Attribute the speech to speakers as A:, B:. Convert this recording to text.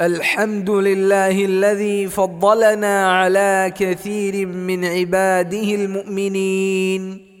A: الحمد لله الذي فضلنا على كثير من عباده المؤمنين.